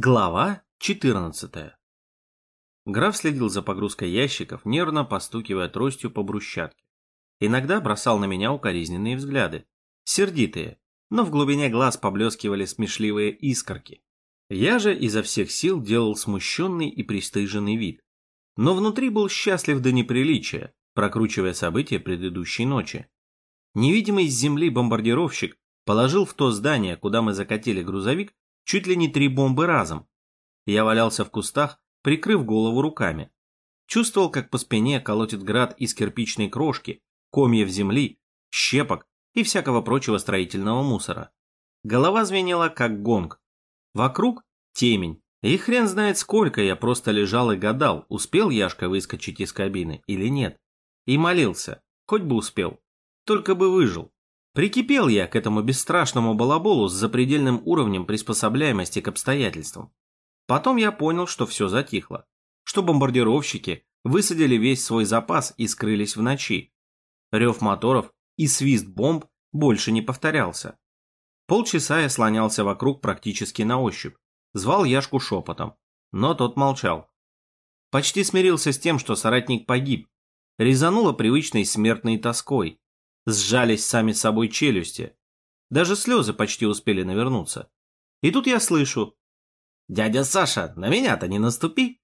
Глава 14 Граф следил за погрузкой ящиков, нервно постукивая тростью по брусчатке. Иногда бросал на меня укоризненные взгляды, сердитые, но в глубине глаз поблескивали смешливые искорки. Я же изо всех сил делал смущенный и пристыженный вид. Но внутри был счастлив до неприличия, прокручивая события предыдущей ночи. Невидимый с земли бомбардировщик положил в то здание, куда мы закатили грузовик, чуть ли не три бомбы разом. Я валялся в кустах, прикрыв голову руками. Чувствовал, как по спине колотит град из кирпичной крошки, комьев земли, щепок и всякого прочего строительного мусора. Голова звенела, как гонг. Вокруг темень. И хрен знает сколько я просто лежал и гадал, успел Яшка выскочить из кабины или нет. И молился, хоть бы успел, только бы выжил. Прикипел я к этому бесстрашному балаболу с запредельным уровнем приспособляемости к обстоятельствам. Потом я понял, что все затихло, что бомбардировщики высадили весь свой запас и скрылись в ночи. Рев моторов и свист бомб больше не повторялся. Полчаса я слонялся вокруг практически на ощупь, звал Яшку шепотом, но тот молчал. Почти смирился с тем, что соратник погиб, резануло привычной смертной тоской, сжались сами собой челюсти. Даже слезы почти успели навернуться. И тут я слышу. «Дядя Саша, на меня-то не наступи!»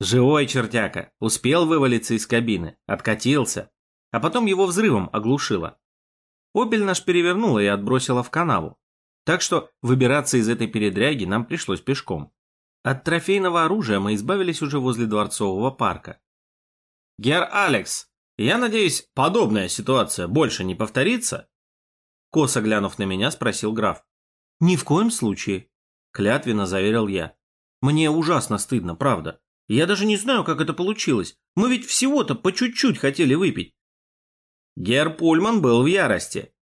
Живой чертяка, успел вывалиться из кабины, откатился, а потом его взрывом оглушило. Опель наш перевернула и отбросила в канаву. Так что выбираться из этой передряги нам пришлось пешком. От трофейного оружия мы избавились уже возле Дворцового парка. «Гер Алекс, я надеюсь, подобная ситуация больше не повторится? Косо глянув на меня, спросил граф. Ни в коем случае, клятвенно заверил я. Мне ужасно стыдно, правда. Я даже не знаю, как это получилось. Мы ведь всего-то по чуть-чуть хотели выпить. Гер Пульман был в ярости.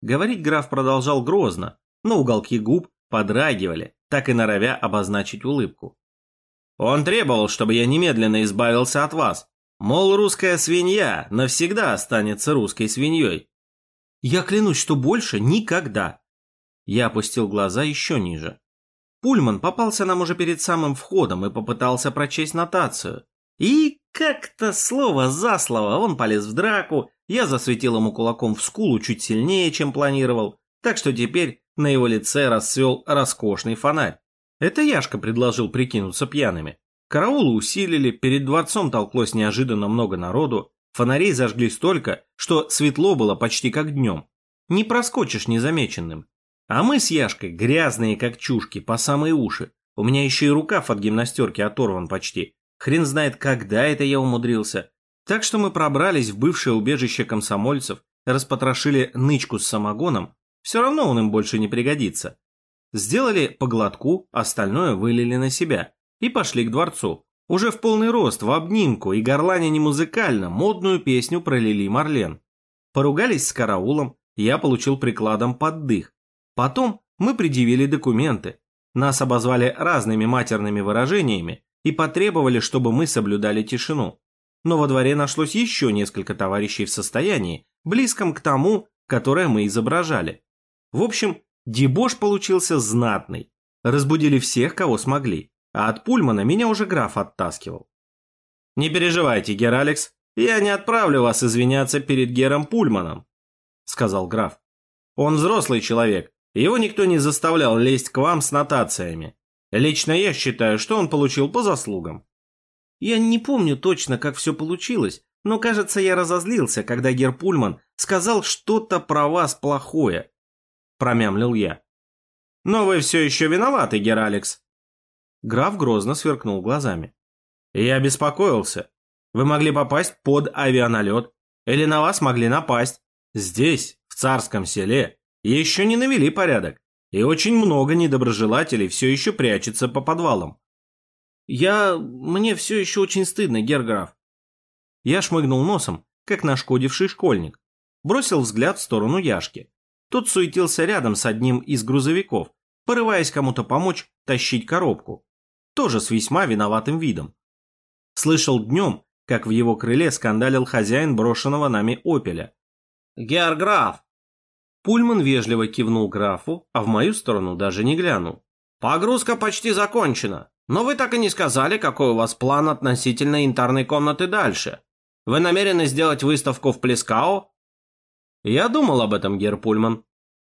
Говорить граф продолжал грозно, но уголки губ подрагивали, так и норовя обозначить улыбку. Он требовал, чтобы я немедленно избавился от вас, Мол, русская свинья навсегда останется русской свиньей. Я клянусь, что больше никогда. Я опустил глаза еще ниже. Пульман попался нам уже перед самым входом и попытался прочесть нотацию. И как-то слово за слово он полез в драку, я засветил ему кулаком в скулу чуть сильнее, чем планировал, так что теперь на его лице расцвел роскошный фонарь. Это Яшка предложил прикинуться пьяными. Караулы усилили, перед дворцом толклось неожиданно много народу, фонарей зажгли столько, что светло было почти как днем. Не проскочишь незамеченным. А мы с Яшкой грязные как чушки, по самые уши. У меня еще и рукав от гимнастерки оторван почти. Хрен знает, когда это я умудрился. Так что мы пробрались в бывшее убежище комсомольцев, распотрошили нычку с самогоном, все равно он им больше не пригодится. Сделали по глотку, остальное вылили на себя и пошли к дворцу. Уже в полный рост, в обнимку и горланя не музыкально, модную песню про Лили Марлен. Поругались с караулом, я получил прикладом под дых. Потом мы предъявили документы. Нас обозвали разными матерными выражениями и потребовали, чтобы мы соблюдали тишину. Но во дворе нашлось еще несколько товарищей в состоянии, близком к тому, которое мы изображали. В общем, дебош получился знатный. Разбудили всех, кого смогли а от Пульмана меня уже граф оттаскивал. «Не переживайте, Гер Алекс, я не отправлю вас извиняться перед Гером Пульманом», — сказал граф. «Он взрослый человек, его никто не заставлял лезть к вам с нотациями. Лично я считаю, что он получил по заслугам». Я не помню точно, как все получилось, но, кажется, я разозлился, когда Гер Пульман сказал что-то про вас плохое. Промямлил я. «Но вы все еще виноваты, Гер Алекс», Граф грозно сверкнул глазами. «Я беспокоился. Вы могли попасть под авианалет. Или на вас могли напасть. Здесь, в царском селе, еще не навели порядок. И очень много недоброжелателей все еще прячется по подвалам. Я... мне все еще очень стыдно, герграф. Я шмыгнул носом, как нашкодивший школьник. Бросил взгляд в сторону Яшки. Тот суетился рядом с одним из грузовиков, порываясь кому-то помочь тащить коробку тоже с весьма виноватым видом. Слышал днем, как в его крыле скандалил хозяин брошенного нами «Опеля». «Георграф!» Пульман вежливо кивнул графу, а в мою сторону даже не глянул. Погрузка почти закончена, но вы так и не сказали, какой у вас план относительно янтарной комнаты дальше. Вы намерены сделать выставку в Плескао? Я думал об этом, Гер Пульман,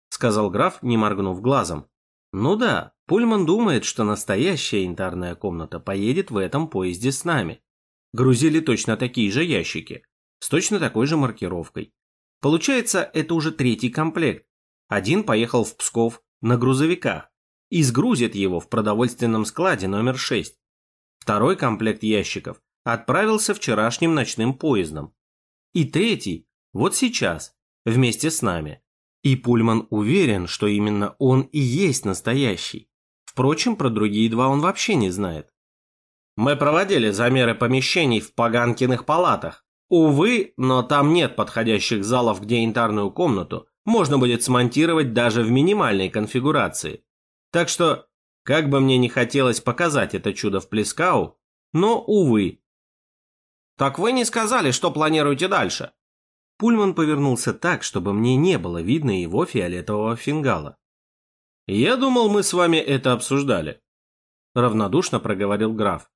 сказал граф, не моргнув глазом. Ну да, Пульман думает, что настоящая янтарная комната поедет в этом поезде с нами. Грузили точно такие же ящики, с точно такой же маркировкой. Получается, это уже третий комплект. Один поехал в Псков на грузовиках и сгрузит его в продовольственном складе номер 6. Второй комплект ящиков отправился вчерашним ночным поездом. И третий, вот сейчас, вместе с нами. И Пульман уверен, что именно он и есть настоящий. Впрочем, про другие два он вообще не знает. Мы проводили замеры помещений в Паганкиных палатах. Увы, но там нет подходящих залов, где янтарную комнату можно будет смонтировать даже в минимальной конфигурации. Так что, как бы мне не хотелось показать это чудо в Плескау, но, увы. Так вы не сказали, что планируете дальше? Пульман повернулся так, чтобы мне не было видно его фиолетового фингала. «Я думал, мы с вами это обсуждали», — равнодушно проговорил граф.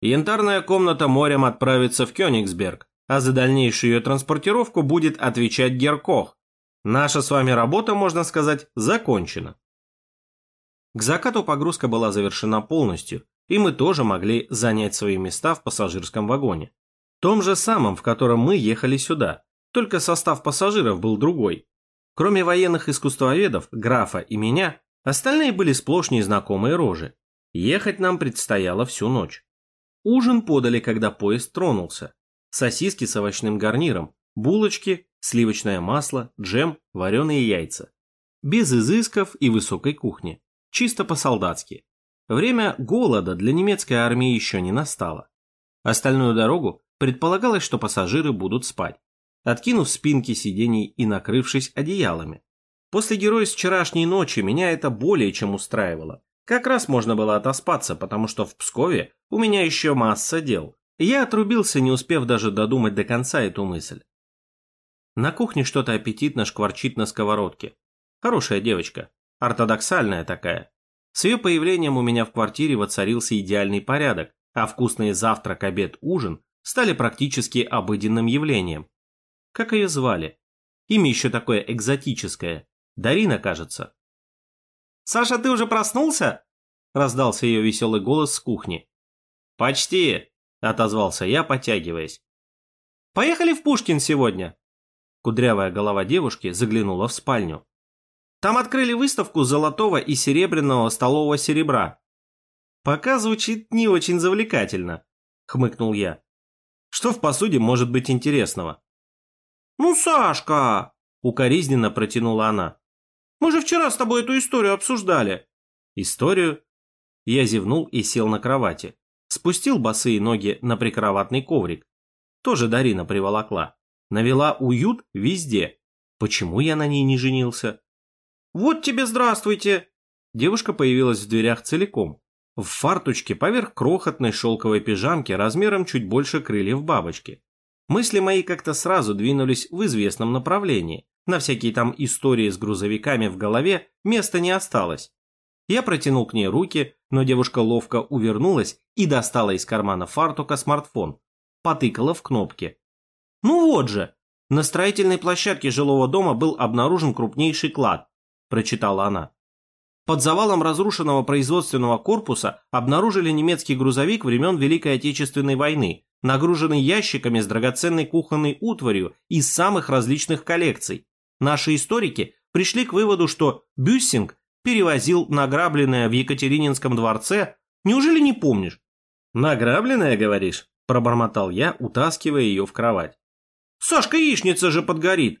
«Янтарная комната морем отправится в Кёнигсберг, а за дальнейшую ее транспортировку будет отвечать Геркох. Наша с вами работа, можно сказать, закончена». К закату погрузка была завершена полностью, и мы тоже могли занять свои места в пассажирском вагоне. Том же самом, в котором мы ехали сюда, только состав пассажиров был другой. Кроме военных искусствоведов, графа и меня, остальные были сплошь незнакомые рожи. Ехать нам предстояло всю ночь. Ужин подали, когда поезд тронулся. Сосиски с овощным гарниром, булочки, сливочное масло, джем, вареные яйца. Без изысков и высокой кухни. Чисто по-солдатски. Время голода для немецкой армии еще не настало. Остальную дорогу предполагалось, что пассажиры будут спать откинув спинки сидений и накрывшись одеялами. После героя с вчерашней ночи меня это более чем устраивало. Как раз можно было отоспаться, потому что в Пскове у меня еще масса дел. Я отрубился, не успев даже додумать до конца эту мысль. На кухне что-то аппетитно шкварчит на сковородке. Хорошая девочка, ортодоксальная такая. С ее появлением у меня в квартире воцарился идеальный порядок, а вкусные завтрак, обед, ужин стали практически обыденным явлением. Как ее звали? Имя еще такое экзотическое. Дарина, кажется. «Саша, ты уже проснулся?» Раздался ее веселый голос с кухни. «Почти», — отозвался я, потягиваясь. «Поехали в Пушкин сегодня?» Кудрявая голова девушки заглянула в спальню. «Там открыли выставку золотого и серебряного столового серебра». «Пока звучит не очень завлекательно», — хмыкнул я. «Что в посуде может быть интересного?» «Ну, Сашка!» — укоризненно протянула она. «Мы же вчера с тобой эту историю обсуждали». «Историю?» Я зевнул и сел на кровати. Спустил босые ноги на прикроватный коврик. Тоже Дарина приволокла. Навела уют везде. Почему я на ней не женился? «Вот тебе здравствуйте!» Девушка появилась в дверях целиком. В фарточке поверх крохотной шелковой пижамки размером чуть больше крыльев бабочки. Мысли мои как-то сразу двинулись в известном направлении. На всякие там истории с грузовиками в голове места не осталось. Я протянул к ней руки, но девушка ловко увернулась и достала из кармана фартука смартфон. Потыкала в кнопки. «Ну вот же! На строительной площадке жилого дома был обнаружен крупнейший клад», – прочитала она. Под завалом разрушенного производственного корпуса обнаружили немецкий грузовик времен Великой Отечественной войны, нагруженный ящиками с драгоценной кухонной утварью из самых различных коллекций. Наши историки пришли к выводу, что Бюссинг перевозил награбленное в Екатерининском дворце. Неужели не помнишь? «Награбленное, говоришь?» – пробормотал я, утаскивая ее в кровать. «Сашка, яичница же подгорит!»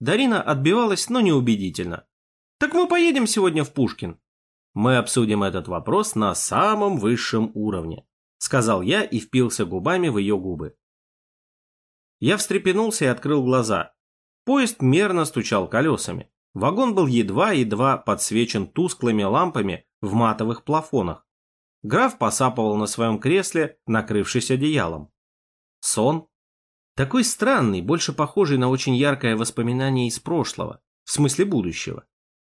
Дарина отбивалась, но неубедительно. «Так мы поедем сегодня в Пушкин?» «Мы обсудим этот вопрос на самом высшем уровне», сказал я и впился губами в ее губы. Я встрепенулся и открыл глаза. Поезд мерно стучал колесами. Вагон был едва-едва подсвечен тусклыми лампами в матовых плафонах. Граф посапывал на своем кресле, накрывшись одеялом. Сон? Такой странный, больше похожий на очень яркое воспоминание из прошлого, в смысле будущего.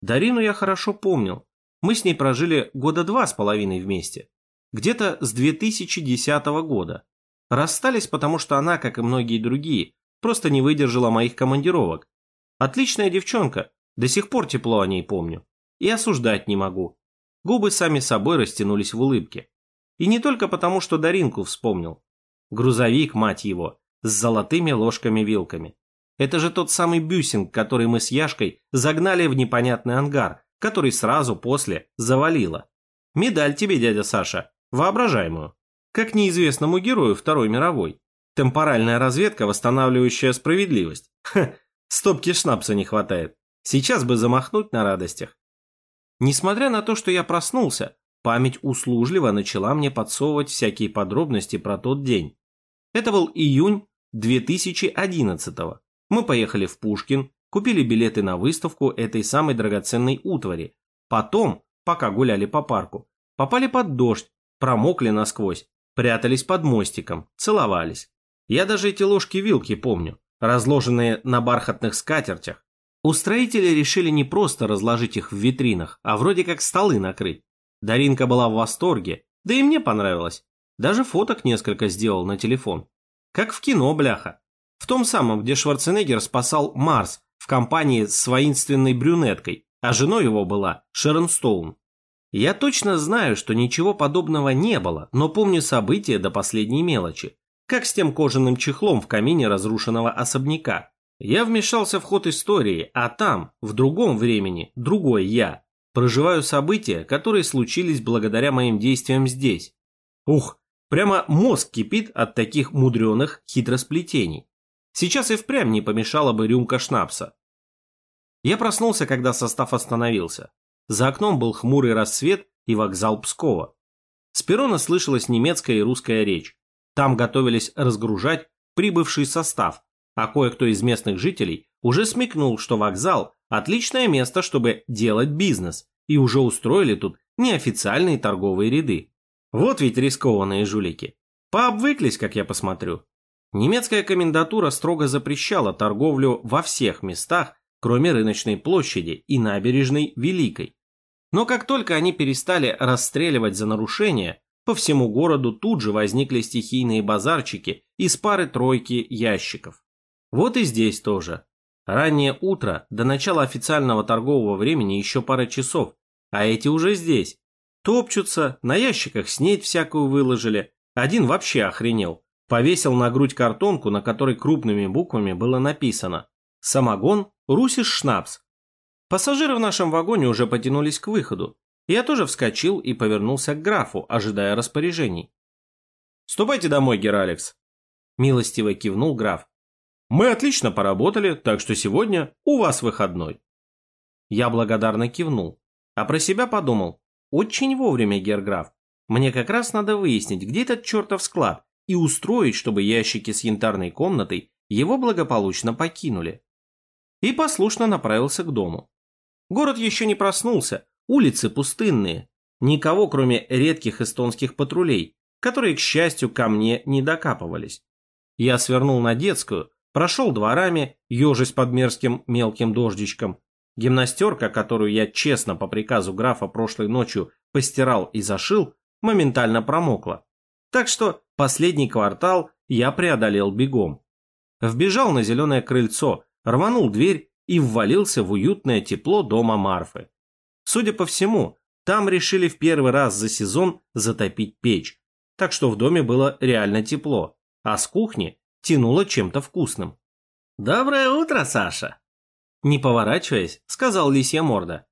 Дарину я хорошо помнил. Мы с ней прожили года два с половиной вместе. Где-то с 2010 года. Расстались, потому что она, как и многие другие, просто не выдержала моих командировок. Отличная девчонка, до сих пор тепло о ней помню. И осуждать не могу. Губы сами собой растянулись в улыбке. И не только потому, что Даринку вспомнил. Грузовик, мать его, с золотыми ложками-вилками. Это же тот самый бюсинг, который мы с Яшкой загнали в непонятный ангар, который сразу после завалило. Медаль тебе, дядя Саша, воображаемую. Как неизвестному герою Второй мировой. Темпоральная разведка, восстанавливающая справедливость. Ха, стопки шнапса не хватает. Сейчас бы замахнуть на радостях. Несмотря на то, что я проснулся, память услужливо начала мне подсовывать всякие подробности про тот день. Это был июнь 2011 -го. Мы поехали в Пушкин, купили билеты на выставку этой самой драгоценной утвари. Потом, пока гуляли по парку, попали под дождь, промокли насквозь, прятались под мостиком, целовались. Я даже эти ложки-вилки помню, разложенные на бархатных скатертях. Устроители решили не просто разложить их в витринах, а вроде как столы накрыть. Даринка была в восторге, да и мне понравилось. Даже фоток несколько сделал на телефон. Как в кино, бляха. В том самом, где Шварценеггер спасал Марс в компании с воинственной брюнеткой, а женой его была Шерон Стоун. Я точно знаю, что ничего подобного не было, но помню события до последней мелочи. Как с тем кожаным чехлом в камине разрушенного особняка. Я вмешался в ход истории, а там, в другом времени, другой я. Проживаю события, которые случились благодаря моим действиям здесь. Ух, прямо мозг кипит от таких мудреных хитросплетений. Сейчас и впрямь не помешала бы рюмка шнапса. Я проснулся, когда состав остановился. За окном был хмурый рассвет и вокзал Пскова. С перрона слышалась немецкая и русская речь. Там готовились разгружать прибывший состав, а кое-кто из местных жителей уже смекнул, что вокзал – отличное место, чтобы делать бизнес, и уже устроили тут неофициальные торговые ряды. Вот ведь рискованные жулики. Пообвыклись, как я посмотрю. Немецкая комендатура строго запрещала торговлю во всех местах, кроме рыночной площади и набережной Великой. Но как только они перестали расстреливать за нарушения, по всему городу тут же возникли стихийные базарчики из пары-тройки ящиков. Вот и здесь тоже. Раннее утро, до начала официального торгового времени еще пара часов, а эти уже здесь. Топчутся, на ящиках снедь всякую выложили, один вообще охренел. Повесил на грудь картонку, на которой крупными буквами было написано «Самогон, Русиш Шнапс». Пассажиры в нашем вагоне уже потянулись к выходу. Я тоже вскочил и повернулся к графу, ожидая распоряжений. «Ступайте домой, Гер Алекс», – милостиво кивнул граф. «Мы отлично поработали, так что сегодня у вас выходной». Я благодарно кивнул, а про себя подумал. Очень вовремя, Герграф. Мне как раз надо выяснить, где этот чертов склад, и устроить, чтобы ящики с янтарной комнатой его благополучно покинули. И послушно направился к дому. Город еще не проснулся, улицы пустынные, никого кроме редких эстонских патрулей, которые, к счастью, ко мне не докапывались. Я свернул на детскую, прошел дворами, ежась под мерзким мелким дождичком. Гимнастерка, которую я честно по приказу графа прошлой ночью постирал и зашил, моментально промокла. Так что последний квартал я преодолел бегом. Вбежал на зеленое крыльцо, рванул дверь и ввалился в уютное тепло дома Марфы. Судя по всему, там решили в первый раз за сезон затопить печь, так что в доме было реально тепло, а с кухни тянуло чем-то вкусным. «Доброе утро, Саша!» Не поворачиваясь, сказал лисья морда.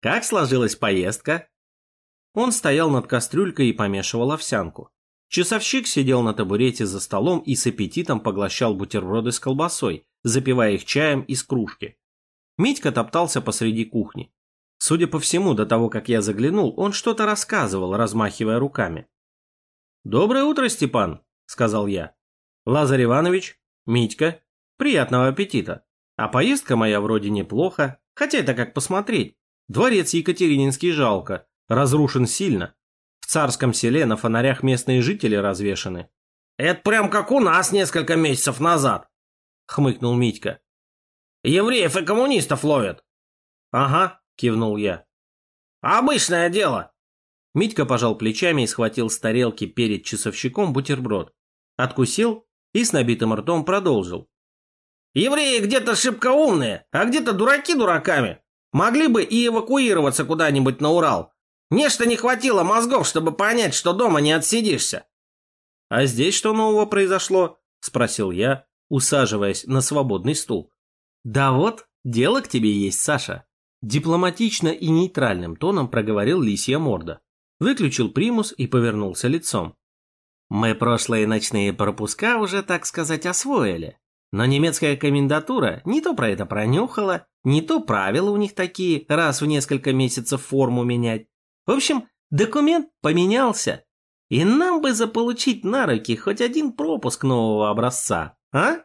«Как сложилась поездка?» Он стоял над кастрюлькой и помешивал овсянку. Часовщик сидел на табурете за столом и с аппетитом поглощал бутерброды с колбасой, запивая их чаем из кружки. Митька топтался посреди кухни. Судя по всему, до того, как я заглянул, он что-то рассказывал, размахивая руками. «Доброе утро, Степан», — сказал я. «Лазарь Иванович, Митька, приятного аппетита. А поездка моя вроде неплохо, хотя это как посмотреть. Дворец Екатерининский жалко, разрушен сильно, царском селе на фонарях местные жители развешаны. «Это прям как у нас несколько месяцев назад», — хмыкнул Митька. «Евреев и коммунистов ловят». «Ага», — кивнул я. Обычное дело. Митька пожал плечами и схватил с тарелки перед часовщиком бутерброд. Откусил и с набитым ртом продолжил. Евреи где-то шибко умные, а где-то дураки дураками. Могли бы и эвакуироваться куда-нибудь на Урал. Нечто не хватило мозгов, чтобы понять, что дома не отсидишься. «А здесь что нового произошло?» – спросил я, усаживаясь на свободный стул. «Да вот, дело к тебе есть, Саша», – дипломатично и нейтральным тоном проговорил лисья морда. Выключил примус и повернулся лицом. «Мы прошлые ночные пропуска уже, так сказать, освоили. Но немецкая комендатура не то про это пронюхала, не то правила у них такие, раз в несколько месяцев форму менять. В общем, документ поменялся. И нам бы заполучить на руки хоть один пропуск нового образца, а?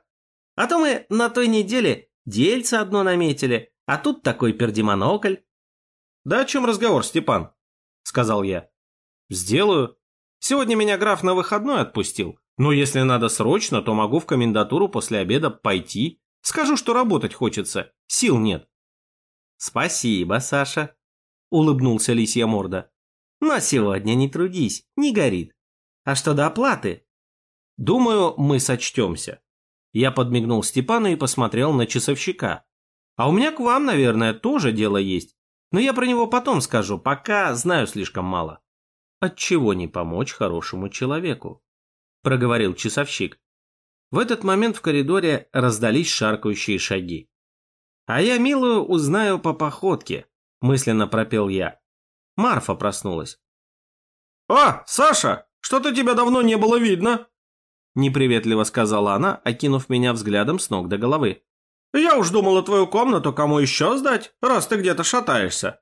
А то мы на той неделе дельце одно наметили, а тут такой пердемонокль. Да о чем разговор, Степан? Сказал я. Сделаю. Сегодня меня граф на выходной отпустил. Но если надо срочно, то могу в комендатуру после обеда пойти. Скажу, что работать хочется. Сил нет. Спасибо, Саша. Улыбнулся лисья морда. Но сегодня не трудись, не горит. А что до оплаты? Думаю, мы сочтемся. Я подмигнул Степану и посмотрел на часовщика. А у меня к вам, наверное, тоже дело есть. Но я про него потом скажу, пока знаю слишком мало. Отчего не помочь хорошему человеку? Проговорил часовщик. В этот момент в коридоре раздались шаркающие шаги. «А я милую узнаю по походке», – мысленно пропел я. Марфа проснулась. «А, Саша, что-то тебя давно не было видно!» Неприветливо сказала она, окинув меня взглядом с ног до головы. «Я уж думала твою комнату кому еще сдать, раз ты где-то шатаешься».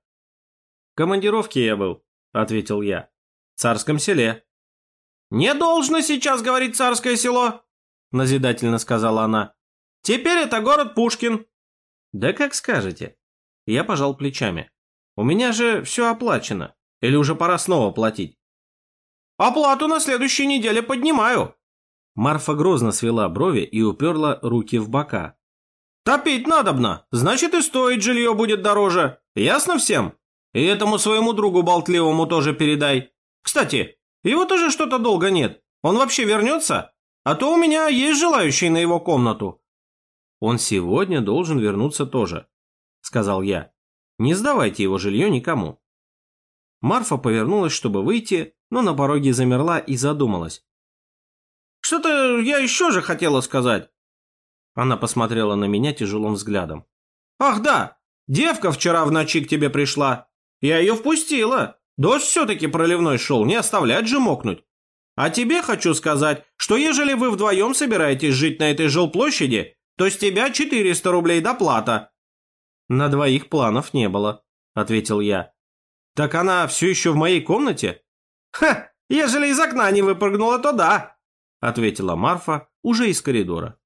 «В командировке я был», — ответил я. «В царском селе». «Не должно сейчас говорить царское село», — назидательно сказала она. «Теперь это город Пушкин». «Да как скажете». Я пожал плечами. У меня же все оплачено. Или уже пора снова платить? Оплату на следующей неделе поднимаю. Марфа грозно свела брови и уперла руки в бока. Топить надобно, значит и стоить жилье будет дороже. Ясно всем? И этому своему другу болтливому тоже передай. Кстати, его тоже что-то долго нет. Он вообще вернется? А то у меня есть желающий на его комнату. Он сегодня должен вернуться тоже, сказал я. Не сдавайте его жилье никому. Марфа повернулась, чтобы выйти, но на пороге замерла и задумалась. «Что-то я еще же хотела сказать». Она посмотрела на меня тяжелым взглядом. «Ах да, девка вчера в ночи к тебе пришла. Я ее впустила. Дождь все-таки проливной шел, не оставлять же мокнуть. А тебе хочу сказать, что ежели вы вдвоем собираетесь жить на этой жилплощади, то с тебя 400 рублей доплата, «На двоих планов не было», — ответил я. «Так она все еще в моей комнате?» «Ха, ежели из окна не выпрыгнула, то да», — ответила Марфа уже из коридора.